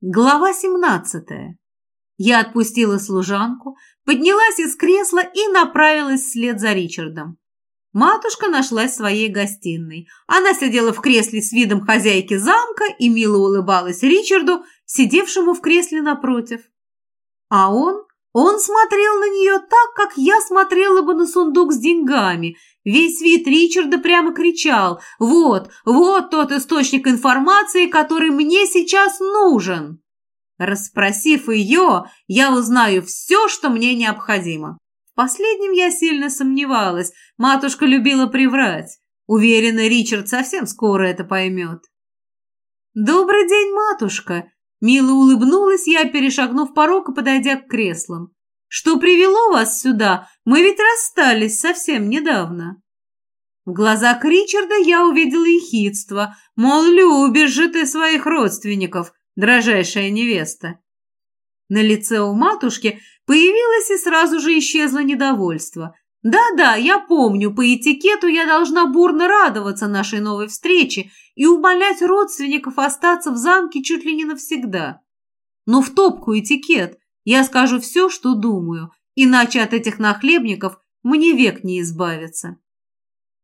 Глава 17. Я отпустила служанку, поднялась из кресла и направилась вслед за Ричардом. Матушка нашлась в своей гостиной. Она сидела в кресле с видом хозяйки замка и мило улыбалась Ричарду, сидевшему в кресле напротив. А он, он смотрел на нее так, как я смотрела бы на сундук с деньгами. Весь вид Ричарда прямо кричал «Вот, вот тот источник информации, который мне сейчас нужен!» Расспросив ее, я узнаю все, что мне необходимо. В последнем я сильно сомневалась. Матушка любила приврать. Уверена, Ричард совсем скоро это поймет. «Добрый день, матушка!» Мило улыбнулась я, перешагнув порог и подойдя к креслам. «Что привело вас сюда? Мы ведь расстались совсем недавно». В глазах Ричарда я увидела ехидство, мол, любишь же ты своих родственников, дрожайшая невеста. На лице у матушки появилось и сразу же исчезло недовольство. Да-да, я помню, по этикету я должна бурно радоваться нашей новой встрече и умолять родственников остаться в замке чуть ли не навсегда. Но в топку этикет я скажу все, что думаю, иначе от этих нахлебников мне век не избавиться.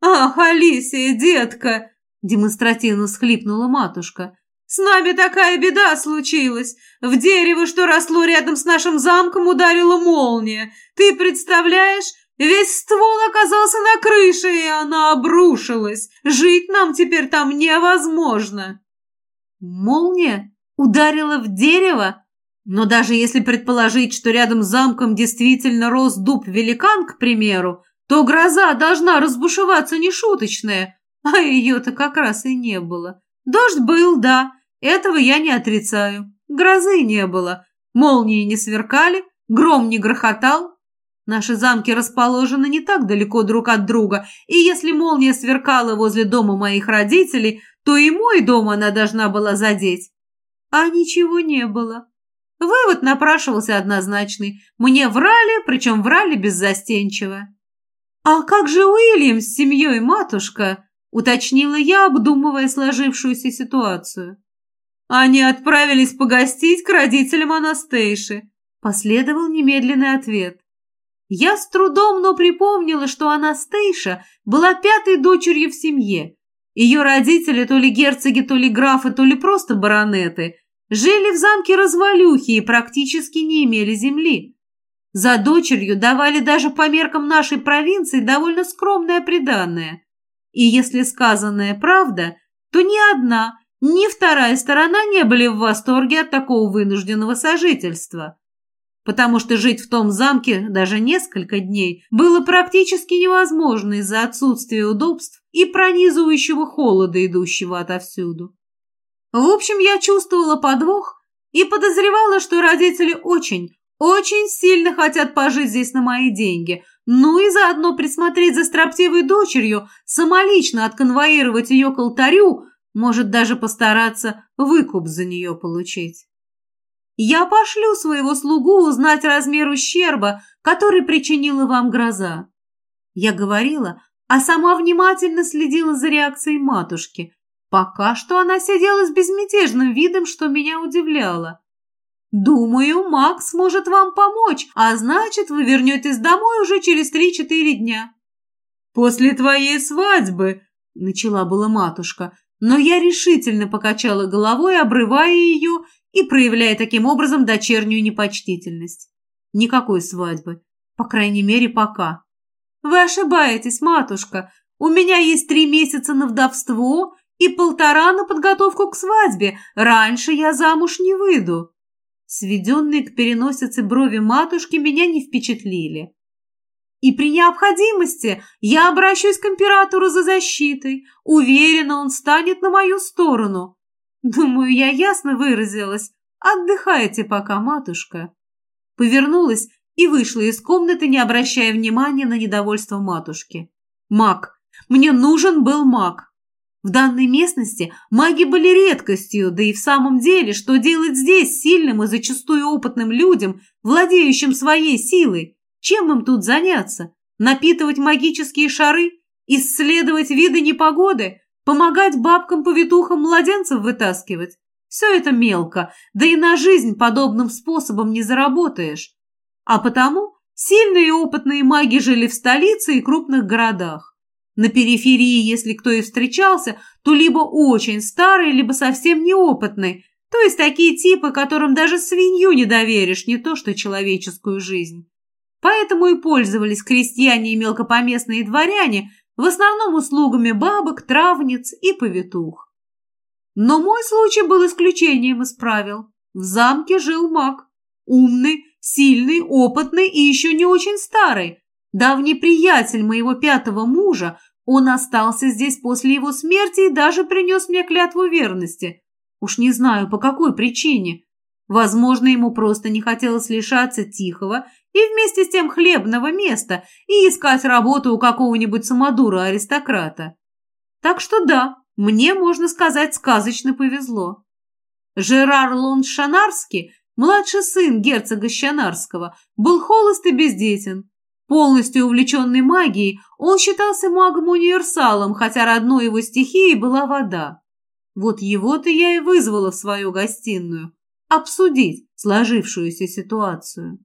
«Ах, Алисия, детка!» – демонстративно схлипнула матушка. «С нами такая беда случилась. В дерево, что росло рядом с нашим замком, ударила молния. Ты представляешь, Весь ствол оказался на крыше, и она обрушилась. Жить нам теперь там невозможно. Молния ударила в дерево? Но даже если предположить, что рядом с замком действительно рос дуб-великан, к примеру, то гроза должна разбушеваться нешуточная, а ее-то как раз и не было. Дождь был, да, этого я не отрицаю. Грозы не было, молнии не сверкали, гром не грохотал, Наши замки расположены не так далеко друг от друга, и если молния сверкала возле дома моих родителей, то и мой дом она должна была задеть. А ничего не было. Вывод напрашивался однозначный. Мне врали, причем врали беззастенчиво. «А как же Уильям с семьей, матушка?» – уточнила я, обдумывая сложившуюся ситуацию. «Они отправились погостить к родителям Анастейши», – последовал немедленный ответ. Я с трудом, но припомнила, что Анастейша была пятой дочерью в семье. Ее родители, то ли герцоги, то ли графы, то ли просто баронеты, жили в замке развалюхи и практически не имели земли. За дочерью давали даже по меркам нашей провинции довольно скромное приданное. И если сказанное правда, то ни одна, ни вторая сторона не были в восторге от такого вынужденного сожительства потому что жить в том замке даже несколько дней было практически невозможно из-за отсутствия удобств и пронизывающего холода, идущего отовсюду. В общем, я чувствовала подвох и подозревала, что родители очень, очень сильно хотят пожить здесь на мои деньги, ну и заодно присмотреть за строптивой дочерью, самолично отконвоировать ее к алтарю, может даже постараться выкуп за нее получить. Я пошлю своего слугу узнать размер ущерба, который причинила вам гроза. Я говорила, а сама внимательно следила за реакцией матушки. Пока что она сидела с безмятежным видом, что меня удивляло. Думаю, Макс сможет вам помочь, а значит, вы вернетесь домой уже через три-четыре дня. После твоей свадьбы, начала была матушка, но я решительно покачала головой, обрывая ее и проявляя таким образом дочернюю непочтительность. Никакой свадьбы. По крайней мере, пока. Вы ошибаетесь, матушка. У меня есть три месяца на вдовство и полтора на подготовку к свадьбе. Раньше я замуж не выйду. Сведенные к переносице брови матушки меня не впечатлили. И при необходимости я обращусь к императору за защитой. Уверена, он станет на мою сторону. Думаю, я ясно выразилась. Отдыхайте пока, матушка. Повернулась и вышла из комнаты, не обращая внимания на недовольство матушки. Маг. Мне нужен был маг. В данной местности маги были редкостью, да и в самом деле, что делать здесь сильным и зачастую опытным людям, владеющим своей силой? Чем им тут заняться? Напитывать магические шары? Исследовать виды непогоды? Помогать бабкам-повитухам младенцев вытаскивать? Все это мелко, да и на жизнь подобным способом не заработаешь. А потому сильные и опытные маги жили в столице и крупных городах. На периферии, если кто и встречался, то либо очень старый, либо совсем неопытный, то есть такие типы, которым даже свинью не доверишь, не то что человеческую жизнь. Поэтому и пользовались крестьяне и мелкопоместные дворяне в основном услугами бабок, травниц и повитух. Но мой случай был исключением из правил. В замке жил маг. Умный, сильный, опытный и еще не очень старый. Давний приятель моего пятого мужа, он остался здесь после его смерти и даже принес мне клятву верности. Уж не знаю, по какой причине. Возможно, ему просто не хотелось лишаться тихого и вместе с тем хлебного места и искать работу у какого-нибудь самодура-аристократа. Так что да, мне, можно сказать, сказочно повезло. Жерар Лонд-Шанарский, младший сын герцога Щанарского, был холост и бездетен. Полностью увлеченный магией, он считался магом-универсалом, хотя родной его стихией была вода. Вот его-то я и вызвала в свою гостиную – обсудить сложившуюся ситуацию.